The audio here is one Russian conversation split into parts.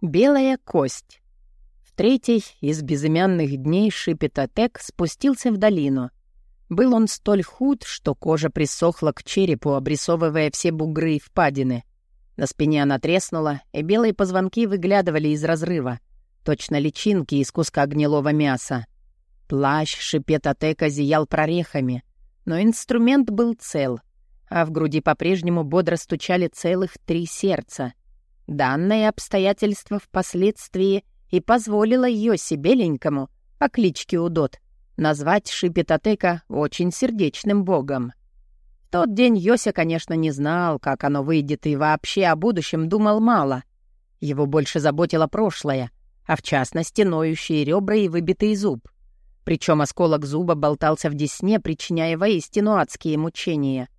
Белая кость. В третий из безымянных дней Шипетотек спустился в долину. Был он столь худ, что кожа присохла к черепу, обрисовывая все бугры и впадины. На спине она треснула, и белые позвонки выглядывали из разрыва. Точно личинки из куска гнилого мяса. Плащ Шипетотека зиял прорехами, но инструмент был цел, а в груди по-прежнему бодро стучали целых три сердца. Данное обстоятельство впоследствии и позволило Йоси Беленькому по кличке Удот назвать Шипетотека очень сердечным богом. В тот день Йося, конечно, не знал, как оно выйдет, и вообще о будущем думал мало. Его больше заботило прошлое, а в частности ноющие ребра и выбитый зуб. Причем осколок зуба болтался в десне, причиняя воистину адские мучения.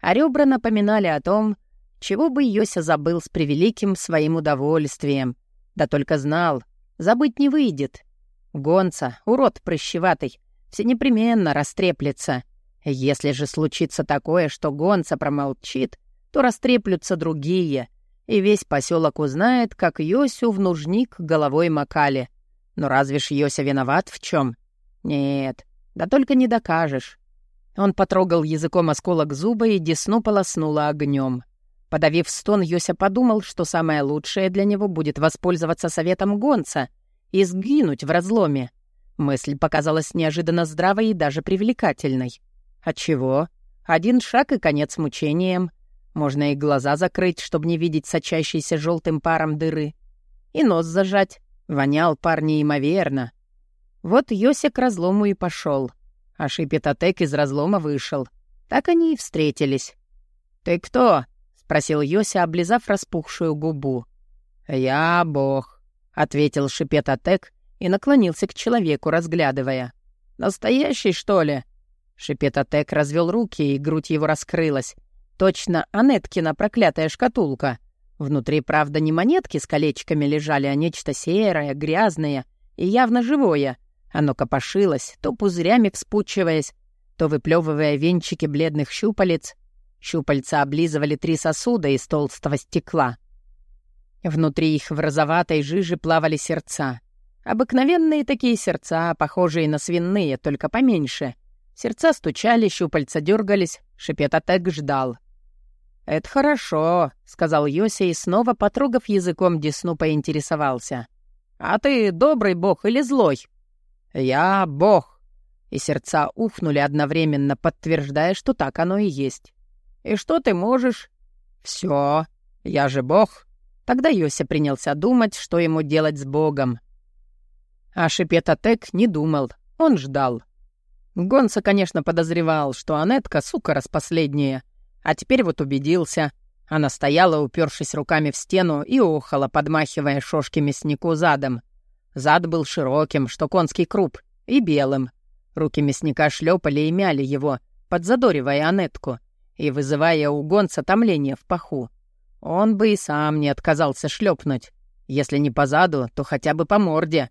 А ребра напоминали о том, чего бы Йося забыл с превеликим своим удовольствием. Да только знал, забыть не выйдет. Гонца, урод прыщеватый, все непременно растреплется. Если же случится такое, что гонца промолчит, то растреплются другие, и весь поселок узнает, как Йосю в нужник головой макали. Но разве ж Йося виноват в чем? Нет, да только не докажешь. Он потрогал языком осколок зуба и десну полоснула огнем. Подавив стон, Йося подумал, что самое лучшее для него будет воспользоваться советом гонца и сгинуть в разломе. Мысль показалась неожиданно здравой и даже привлекательной. Отчего? Один шаг и конец мучениям. Можно и глаза закрыть, чтобы не видеть сочащейся желтым паром дыры. И нос зажать. Вонял пар неимоверно. Вот Йося к разлому и пошел, а Шипетотек из разлома вышел. Так они и встретились. «Ты кто?» Спросил Йося, облизав распухшую губу. «Я бог», — ответил Шипетотек и наклонился к человеку, разглядывая. «Настоящий, что ли?» Шипетотек развел руки, и грудь его раскрылась. Точно Анеткина проклятая шкатулка. Внутри, правда, не монетки с колечками лежали, а нечто серое, грязное и явно живое. Оно копошилось, то пузырями вспучиваясь, то выплевывая венчики бледных щупалец, Щупальца облизывали три сосуда из толстого стекла. Внутри их в розоватой жиже плавали сердца. Обыкновенные такие сердца, похожие на свиные, только поменьше. Сердца стучали, щупальца дергались, шипетотек ждал. «Это хорошо», — сказал Йося и снова, потрогав языком десну, поинтересовался. «А ты добрый бог или злой?» «Я бог». И сердца ухнули одновременно, подтверждая, что так оно и есть. «И что ты можешь?» «Все. Я же бог». Тогда Йося принялся думать, что ему делать с богом. А Шипетотек не думал, он ждал. Гонса, конечно, подозревал, что Анетка — сука распоследняя, а теперь вот убедился. Она стояла, упершись руками в стену, и охала, подмахивая шошки мяснику задом. Зад был широким, что конский круп, и белым. Руки мясника шлепали и мяли его, подзадоривая Анетку — и вызывая у гонца томление в паху. Он бы и сам не отказался шлепнуть. Если не по заду, то хотя бы по морде.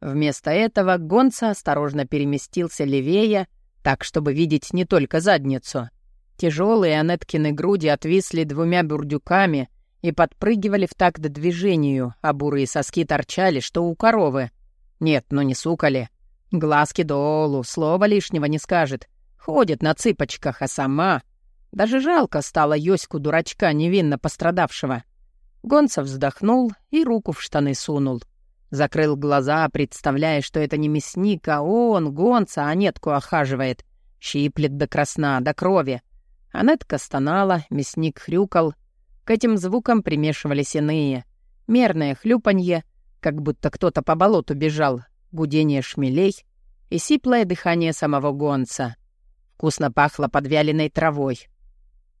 Вместо этого гонца осторожно переместился левее, так, чтобы видеть не только задницу. Тяжелые Анеткины груди отвисли двумя бурдюками и подпрыгивали в такт движению, а бурые соски торчали, что у коровы. Нет, ну не сукали. Глазки долу, слова лишнего не скажет. Ходит на цыпочках, а сама даже жалко стало Йоську, дурачка, невинно пострадавшего. Гонцев вздохнул и руку в штаны сунул. Закрыл глаза, представляя, что это не мясник, а он, гонца, Анетку охаживает. Щиплет до красна, до крови. Анетка стонала, мясник хрюкал. К этим звукам примешивались иные. Мерное хлюпанье, как будто кто-то по болоту бежал, гудение шмелей и сиплое дыхание самого гонца. Вкусно пахло подвяленной травой.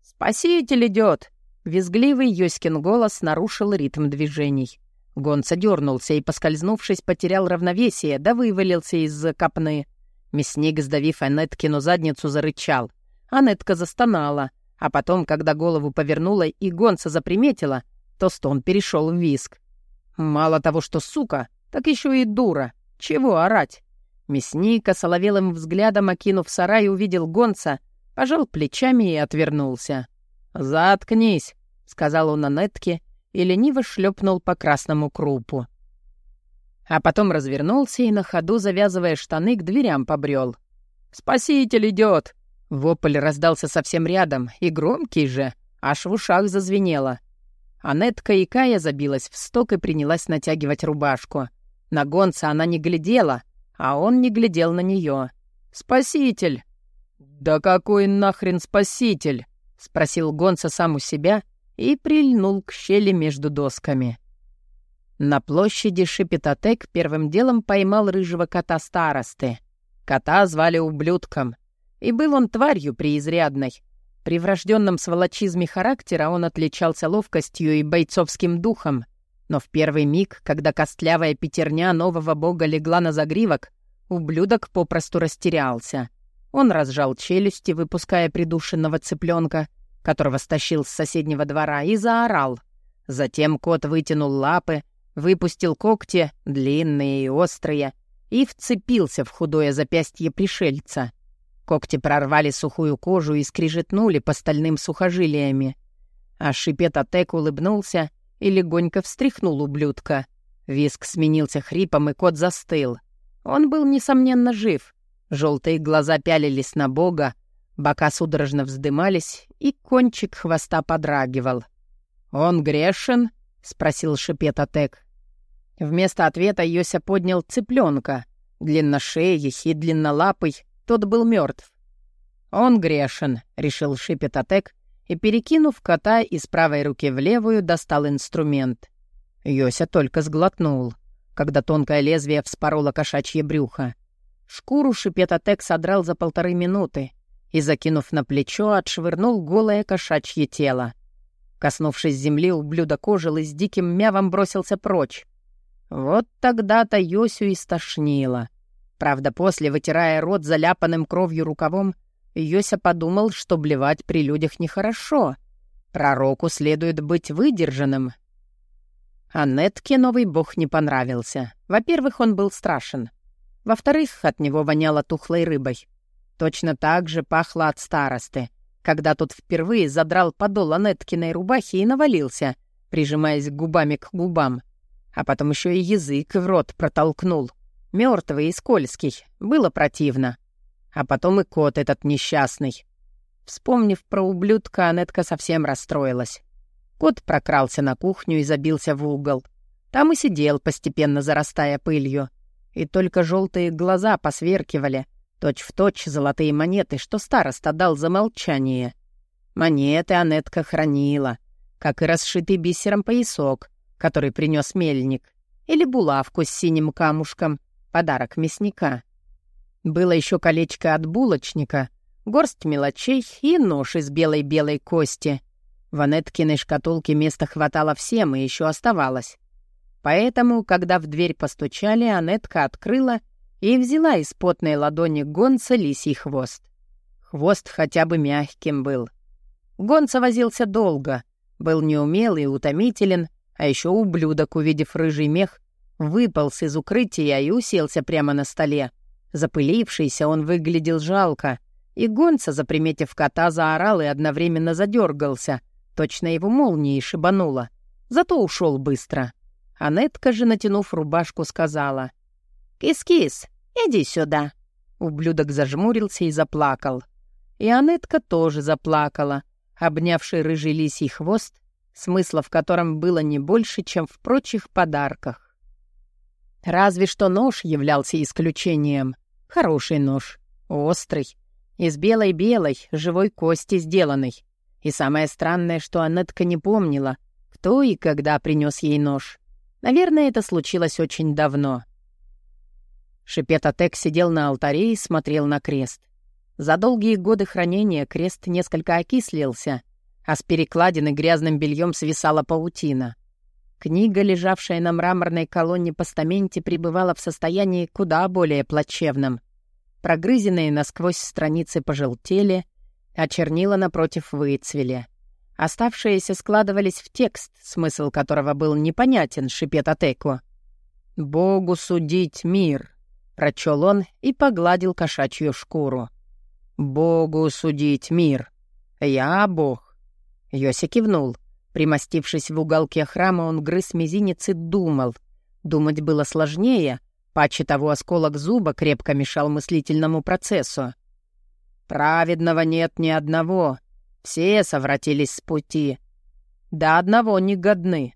«Спаситель идет!» Визгливый Йоськин голос нарушил ритм движений. Гонца дернулся и, поскользнувшись, потерял равновесие, да вывалился из-за копны. Мясник, сдавив Анеткину задницу, зарычал. Анетка застонала, а потом, когда голову повернула и гонца заприметила, то стон перешел в виск. Мало того, что сука, так еще и дура. Чего орать? Мясник, соловелым взглядом окинув сарай, увидел гонца — пожал плечами и отвернулся. «Заткнись», — сказал он Анетке и лениво шлепнул по красному крупу. А потом развернулся и на ходу, завязывая штаны, к дверям побрел. «Спаситель идет! Вопль раздался совсем рядом, и громкий же, аж в ушах зазвенело. Анетка и Кая забилась в сток и принялась натягивать рубашку. На гонца она не глядела, а он не глядел на нее. «Спаситель!» «Да какой нахрен спаситель?» — спросил гонца сам у себя и прильнул к щели между досками. На площади Шепетотек первым делом поймал рыжего кота старосты. Кота звали ублюдком, и был он тварью преизрядной. При врожденном сволочизме характера он отличался ловкостью и бойцовским духом. Но в первый миг, когда костлявая пятерня нового бога легла на загривок, ублюдок попросту растерялся. Он разжал челюсти, выпуская придушенного цыпленка, которого стащил с соседнего двора, и заорал. Затем кот вытянул лапы, выпустил когти, длинные и острые, и вцепился в худое запястье пришельца. Когти прорвали сухую кожу и скрижетнули по стальным сухожилиями. А шипет Атек улыбнулся и легонько встряхнул ублюдка. Виск сменился хрипом, и кот застыл. Он был, несомненно, жив. Желтые глаза пялились на бога, бока судорожно вздымались, и кончик хвоста подрагивал. «Он грешен?» — спросил шипет Атек. Вместо ответа Йося поднял цыпленка, длинношеей и длиннолапый, тот был мертв. «Он грешен», — решил Шипетатек, и, перекинув кота из правой руки в левую, достал инструмент. Йося только сглотнул, когда тонкое лезвие вспороло кошачье брюхо. Шкуру Шипетатек содрал за полторы минуты и, закинув на плечо, отшвырнул голое кошачье тело. Коснувшись земли, ублюдок ожил и с диким мявом бросился прочь. Вот тогда-то Йосю и. Правда, после, вытирая рот заляпанным кровью рукавом, Йося подумал, что блевать при людях нехорошо. Пророку следует быть выдержанным. А Нетке новый бог не понравился. Во-первых, он был страшен. Во-вторых, от него воняло тухлой рыбой. Точно так же пахло от старосты, когда тот впервые задрал подол Анеткиной рубахи и навалился, прижимаясь губами к губам. А потом еще и язык в рот протолкнул. Мертвый и скользкий. Было противно. А потом и кот этот несчастный. Вспомнив про ублюдка, Анетка совсем расстроилась. Кот прокрался на кухню и забился в угол. Там и сидел, постепенно зарастая пылью. И только желтые глаза посверкивали, точь-в-точь золотые монеты, что староста дал за молчание. Монеты Анетка хранила, как и расшитый бисером поясок, который принес мельник, или булавку с синим камушком, подарок мясника. Было еще колечко от булочника, горсть мелочей и нож из белой-белой кости. В Анеткиной шкатулке места хватало всем и еще оставалось. Поэтому, когда в дверь постучали, Анетка открыла и взяла из потной ладони гонца лисий хвост. Хвост хотя бы мягким был. Гонца возился долго, был неумелый и утомителен, а еще ублюдок, увидев рыжий мех, выполз из укрытия и уселся прямо на столе. Запылившийся он выглядел жалко, и гонца, заприметив кота, заорал и одновременно задергался. Точно его молнией шибануло. Зато ушел быстро. Анетка же, натянув рубашку, сказала. «Кис-кис, иди сюда». Ублюдок зажмурился и заплакал. И Анетка тоже заплакала, обнявший рыжий лисий хвост смысла в котором было не больше, чем в прочих подарках. Разве что нож являлся исключением. Хороший нож, острый, из белой-белой, живой кости сделанный. И самое странное, что Аннетка не помнила, кто и когда принес ей нож. Наверное, это случилось очень давно. Шипетатек сидел на алтаре и смотрел на крест. За долгие годы хранения крест несколько окислился — а с перекладины грязным бельем свисала паутина. Книга, лежавшая на мраморной колонне постаменте, пребывала в состоянии куда более плачевном. Прогрызенные насквозь страницы пожелтели, а чернила напротив выцвели. Оставшиеся складывались в текст, смысл которого был непонятен Шипетатеку. «Богу судить мир», — прочел он и погладил кошачью шкуру. «Богу судить мир. Я Бог, Йоси кивнул. Примостившись в уголке храма, он грыз мизинец и думал. Думать было сложнее, паче того осколок зуба крепко мешал мыслительному процессу. «Праведного нет ни одного. Все совратились с пути. До одного не годны».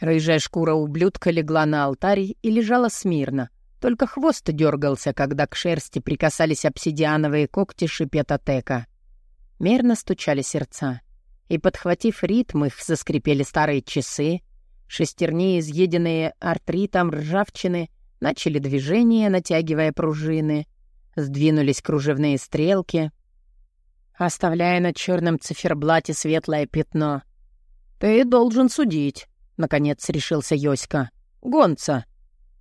Рыжая шкура ублюдка легла на алтарь и лежала смирно. Только хвост дергался, когда к шерсти прикасались обсидиановые когти шипетотека. Мерно стучали сердца и, подхватив ритм, их заскрипели старые часы, шестерни, изъеденные артритом ржавчины, начали движение, натягивая пружины, сдвинулись кружевные стрелки, оставляя на черном циферблате светлое пятно. «Ты должен судить», — наконец решился Йоська. «Гонца».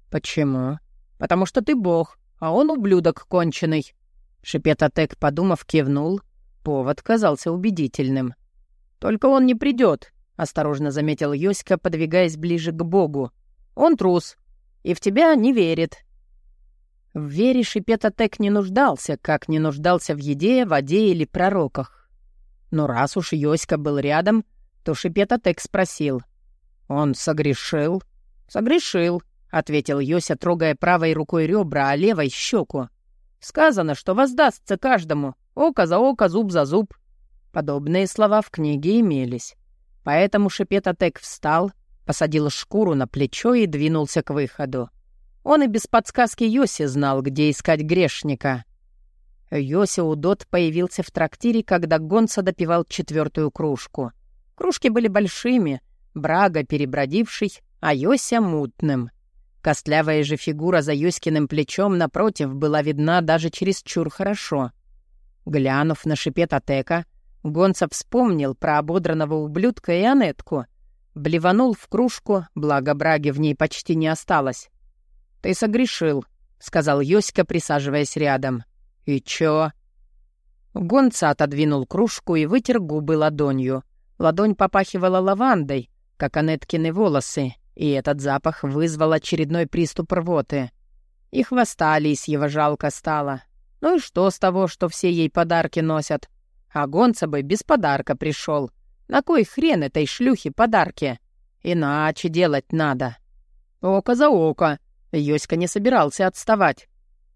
«Почему?» «Потому что ты бог, а он ублюдок конченый». Шипетотек, подумав, кивнул. Повод казался убедительным. «Только он не придет», — осторожно заметил Йоська, подвигаясь ближе к Богу. «Он трус. И в тебя не верит». В вере Шипетотек не нуждался, как не нуждался в еде, воде или пророках. Но раз уж Йоська был рядом, то Шипетотек спросил. «Он согрешил?» «Согрешил», — ответил Йося, трогая правой рукой ребра, а левой — щеку. «Сказано, что воздастся каждому. Око за око, зуб за зуб. Подобные слова в книге имелись. Поэтому Шепетотек встал, посадил шкуру на плечо и двинулся к выходу. Он и без подсказки Йоси знал, где искать грешника. Йоси Удот появился в трактире, когда Гонца допивал четвертую кружку. Кружки были большими, Брага перебродивший, а Йося мутным. Костлявая же фигура за Йоськиным плечом напротив была видна даже чересчур хорошо. Глянув на шипет Атека, Гонца вспомнил про ободранного ублюдка и Анетку. Блеванул в кружку, благо браги в ней почти не осталось. «Ты согрешил», — сказал Йоська, присаживаясь рядом. «И чё?» Гонца отодвинул кружку и вытер губы ладонью. Ладонь попахивала лавандой, как Анеткины волосы, и этот запах вызвал очередной приступ рвоты. И хвоста лисьего жалко стало. Ну и что с того, что все ей подарки носят? А гонца бы без подарка пришел. На кой хрен этой шлюхе подарки? Иначе делать надо. Око за око. Йоська не собирался отставать.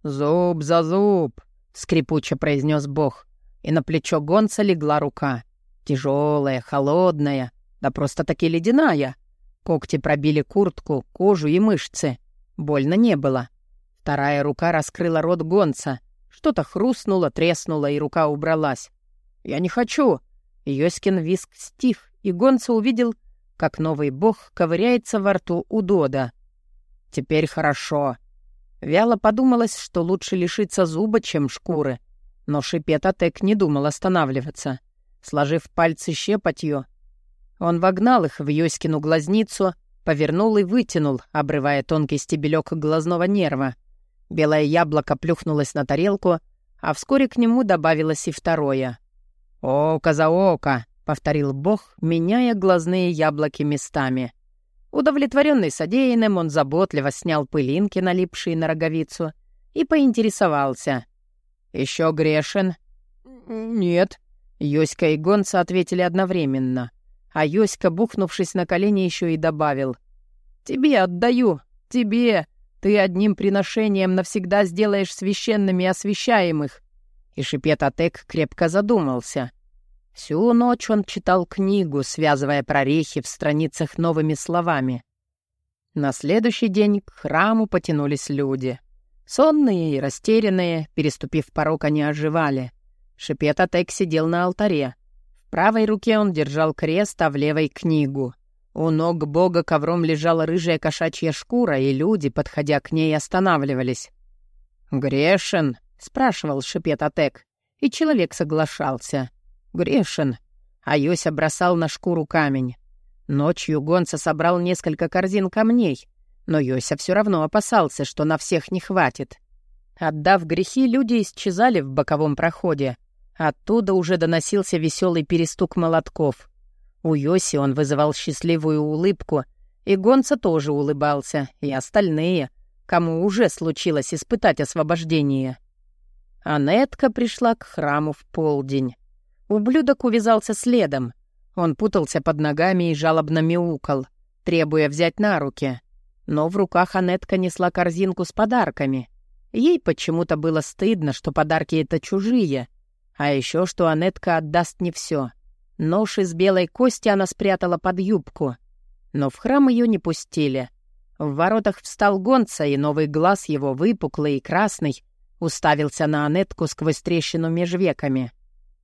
«Зуб за зуб», — скрипуче произнес бог. И на плечо гонца легла рука. Тяжелая, холодная, да просто-таки ледяная. Когти пробили куртку, кожу и мышцы. Больно не было. Вторая рука раскрыла рот гонца. Что-то хрустнуло, треснуло, и рука убралась. «Я не хочу!» Йоськин виск стих, и Гонца увидел, как новый бог ковыряется во рту у Дода. «Теперь хорошо». Вяло подумалось, что лучше лишиться зуба, чем шкуры. Но Шипетатек не думал останавливаться. Сложив пальцы щепотью, он вогнал их в Йоськину глазницу, повернул и вытянул, обрывая тонкий стебелек глазного нерва. Белое яблоко плюхнулось на тарелку, а вскоре к нему добавилось и второе — «Око за око», — повторил бог, меняя глазные яблоки местами. Удовлетворенный содеянным, он заботливо снял пылинки, налипшие на роговицу, и поинтересовался. «Еще грешен?» «Нет». Йоська и Гонца ответили одновременно. А Йоська, бухнувшись на колени, еще и добавил. «Тебе отдаю, тебе. Ты одним приношением навсегда сделаешь священными освящаемых. И Шипет-Атек крепко задумался. Всю ночь он читал книгу, связывая прорехи в страницах новыми словами. На следующий день к храму потянулись люди. Сонные и растерянные, переступив порог, они оживали. Шипет-Атек сидел на алтаре. В правой руке он держал крест, а в левой — книгу. У ног бога ковром лежала рыжая кошачья шкура, и люди, подходя к ней, останавливались. «Грешен», спрашивал Шипет-Атек, и человек соглашался. Грешен. А Йося бросал на шкуру камень. Ночью Гонца собрал несколько корзин камней, но Йося все равно опасался, что на всех не хватит. Отдав грехи, люди исчезали в боковом проходе. Оттуда уже доносился веселый перестук молотков. У Йоси он вызывал счастливую улыбку, и Гонца тоже улыбался, и остальные, кому уже случилось испытать освобождение. Анетка пришла к храму в полдень. Ублюдок увязался следом. Он путался под ногами и жалобно мяукал, требуя взять на руки. Но в руках Анетка несла корзинку с подарками. Ей почему-то было стыдно, что подарки это чужие, а еще что Анетка отдаст не все. Нож из белой кости она спрятала под юбку. Но в храм ее не пустили. В воротах встал гонца, и новый глаз его, выпуклый и красный, уставился на Анетку сквозь трещину меж веками.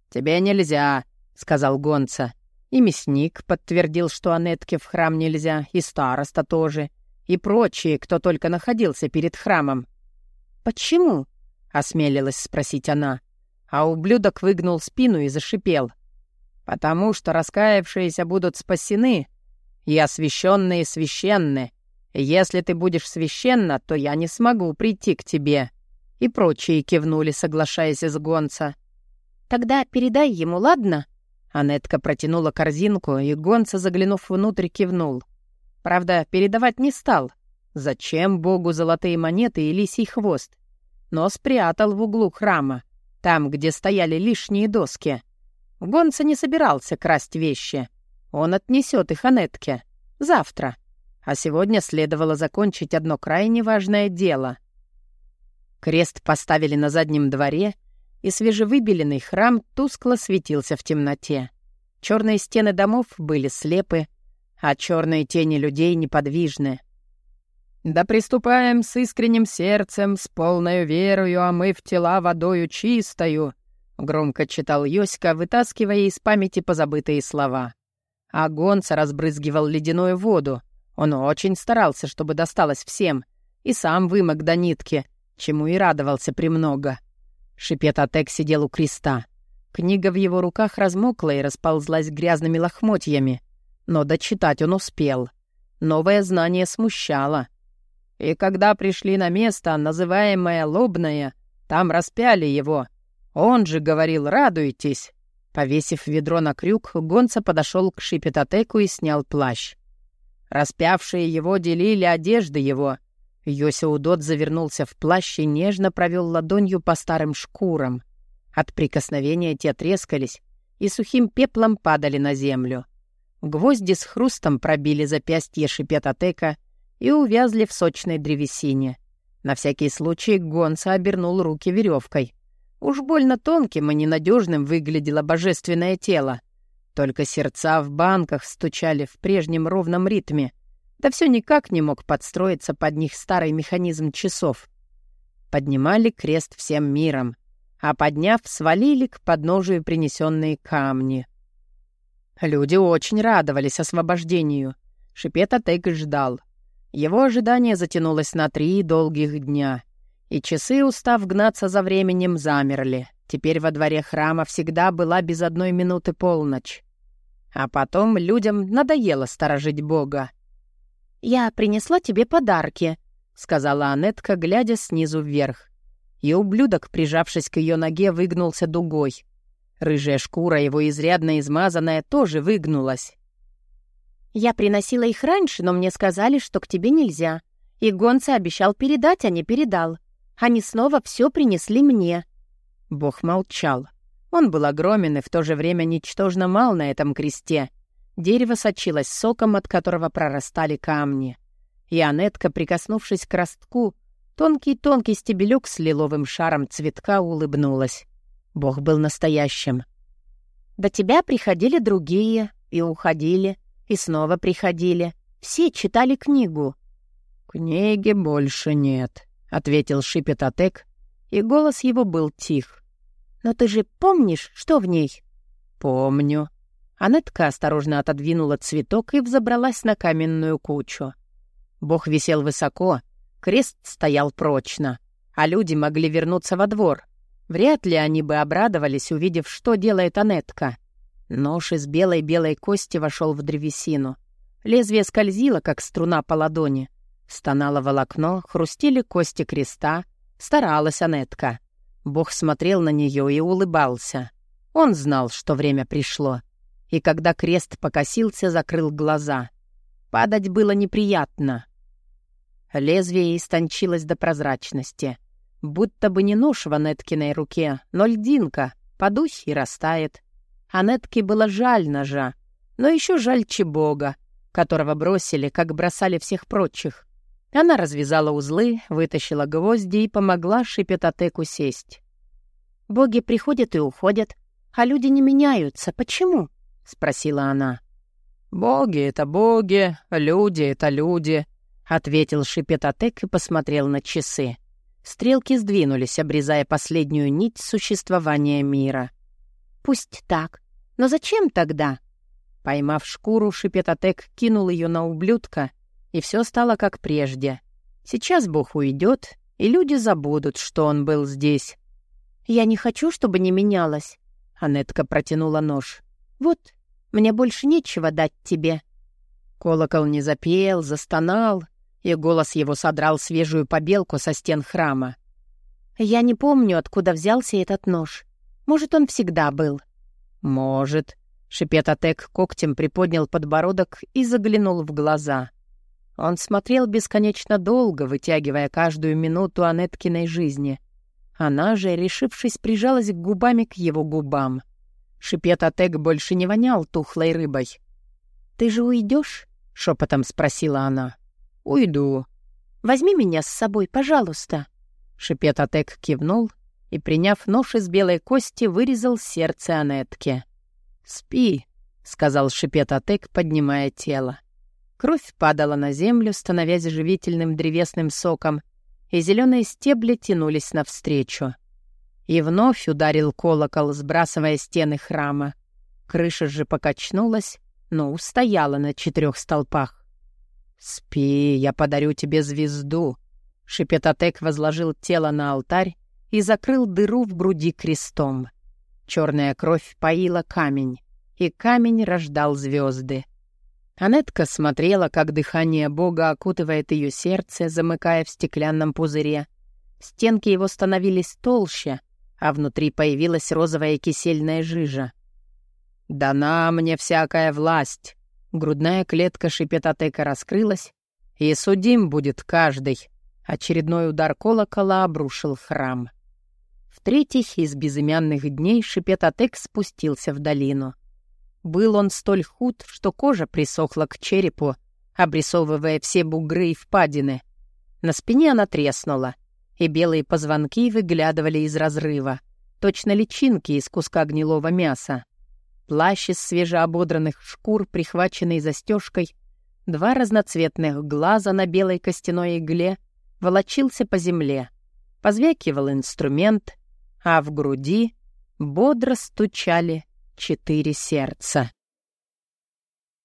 «Тебе нельзя», — сказал гонца. И мясник подтвердил, что Анетке в храм нельзя, и староста тоже, и прочие, кто только находился перед храмом. «Почему?» — осмелилась спросить она. А ублюдок выгнул спину и зашипел. «Потому что раскаявшиеся будут спасены, и освященные священны. Если ты будешь священна, то я не смогу прийти к тебе». И прочие кивнули, соглашаясь с гонца. «Тогда передай ему, ладно?» Анетка протянула корзинку, и гонца, заглянув внутрь, кивнул. Правда, передавать не стал. Зачем богу золотые монеты и лисий хвост? Но спрятал в углу храма, там, где стояли лишние доски. Гонца не собирался красть вещи. Он отнесет их Анетке. Завтра. А сегодня следовало закончить одно крайне важное дело. Крест поставили на заднем дворе — и свежевыбеленный храм тускло светился в темноте. Черные стены домов были слепы, а черные тени людей неподвижны. «Да приступаем с искренним сердцем, с полною верою, омыв тела водою чистою», — громко читал Йоська, вытаскивая из памяти позабытые слова. А Гонца разбрызгивал ледяную воду. Он очень старался, чтобы досталось всем, и сам вымок до нитки, чему и радовался премного. Шипет Атек сидел у креста. Книга в его руках размокла и расползлась грязными лохмотьями. Но дочитать он успел. Новое знание смущало. И когда пришли на место, называемое Лобное, там распяли его. Он же говорил «радуйтесь». Повесив ведро на крюк, Гонца подошел к Шипетатеку и снял плащ. Распявшие его делили одежды его — Йосиудот завернулся в плащ и нежно провел ладонью по старым шкурам. От прикосновения те трескались и сухим пеплом падали на землю. Гвозди с хрустом пробили запястье шипетотека и увязли в сочной древесине. На всякий случай Гонца обернул руки веревкой. Уж больно тонким и ненадежным выглядело божественное тело. Только сердца в банках стучали в прежнем ровном ритме — да все никак не мог подстроиться под них старый механизм часов. Поднимали крест всем миром, а подняв, свалили к подножию принесенные камни. Люди очень радовались освобождению. Шипета Тейк ждал. Его ожидание затянулось на три долгих дня, и часы, устав гнаться за временем, замерли. Теперь во дворе храма всегда была без одной минуты полночь. А потом людям надоело сторожить Бога. «Я принесла тебе подарки», — сказала Анетка, глядя снизу вверх. И ублюдок, прижавшись к ее ноге, выгнулся дугой. Рыжая шкура, его изрядно измазанная, тоже выгнулась. «Я приносила их раньше, но мне сказали, что к тебе нельзя. И гонца обещал передать, а не передал. Они снова все принесли мне». Бог молчал. Он был огромен и в то же время ничтожно мал на этом кресте. Дерево сочилось соком, от которого прорастали камни. И Анетка, прикоснувшись к ростку, тонкий-тонкий стебелек с лиловым шаром цветка улыбнулась. Бог был настоящим. «До тебя приходили другие, и уходили, и снова приходили. Все читали книгу». «Книги больше нет», — ответил Шипетатек, и голос его был тих. «Но ты же помнишь, что в ней?» «Помню», Анетка осторожно отодвинула цветок и взобралась на каменную кучу. Бог висел высоко, крест стоял прочно, а люди могли вернуться во двор. Вряд ли они бы обрадовались, увидев, что делает Анетка. Нож из белой-белой кости вошел в древесину. Лезвие скользило, как струна по ладони. Стонало волокно, хрустили кости креста. Старалась Анетка. Бог смотрел на нее и улыбался. Он знал, что время пришло и когда крест покосился, закрыл глаза. Падать было неприятно. Лезвие истончилось до прозрачности. Будто бы не нож в Анеткиной руке, но льдинка, подусь и растает. Анетке было жаль ножа. Но еще жаль Чебога, которого бросили, как бросали всех прочих. Она развязала узлы, вытащила гвозди и помогла Шипетатеку сесть. «Боги приходят и уходят, а люди не меняются. Почему?» — спросила она. «Боги — это боги, люди — это люди», — ответил Шипетатек и посмотрел на часы. Стрелки сдвинулись, обрезая последнюю нить существования мира. «Пусть так. Но зачем тогда?» Поймав шкуру, Шипетатек кинул ее на ублюдка, и все стало как прежде. Сейчас Бог уйдет, и люди забудут, что он был здесь. «Я не хочу, чтобы не менялось», — Анетка протянула нож. «Вот, мне больше нечего дать тебе». Колокол не запел, застонал, и голос его содрал свежую побелку со стен храма. «Я не помню, откуда взялся этот нож. Может, он всегда был?» «Может». Шипетатек когтем приподнял подбородок и заглянул в глаза. Он смотрел бесконечно долго, вытягивая каждую минуту Анеткиной жизни. Она же, решившись, прижалась губами к его губам. Шипетатек больше не вонял тухлой рыбой. «Ты же уйдешь? шепотом спросила она. «Уйду». «Возьми меня с собой, пожалуйста». Шипетатек кивнул и, приняв нож из белой кости, вырезал сердце Анетки. «Спи», — сказал Шипетатек, поднимая тело. Кровь падала на землю, становясь живительным древесным соком, и зеленые стебли тянулись навстречу. И вновь ударил колокол, сбрасывая стены храма. Крыша же покачнулась, но устояла на четырех столпах. «Спи, я подарю тебе звезду!» Шепетатек возложил тело на алтарь и закрыл дыру в груди крестом. Черная кровь поила камень, и камень рождал звезды. Анетка смотрела, как дыхание Бога окутывает ее сердце, замыкая в стеклянном пузыре. Стенки его становились толще, а внутри появилась розовая кисельная жижа. «Дана мне всякая власть!» Грудная клетка шипетатека раскрылась, и судим будет каждый. Очередной удар колокола обрушил храм. В третьих из безымянных дней шипетатек спустился в долину. Был он столь худ, что кожа присохла к черепу, обрисовывая все бугры и впадины. На спине она треснула, и белые позвонки выглядывали из разрыва, точно личинки из куска гнилого мяса. Плащ из свежеободранных шкур, прихваченный застежкой, два разноцветных глаза на белой костяной игле, волочился по земле. Позвякивал инструмент, а в груди бодро стучали четыре сердца.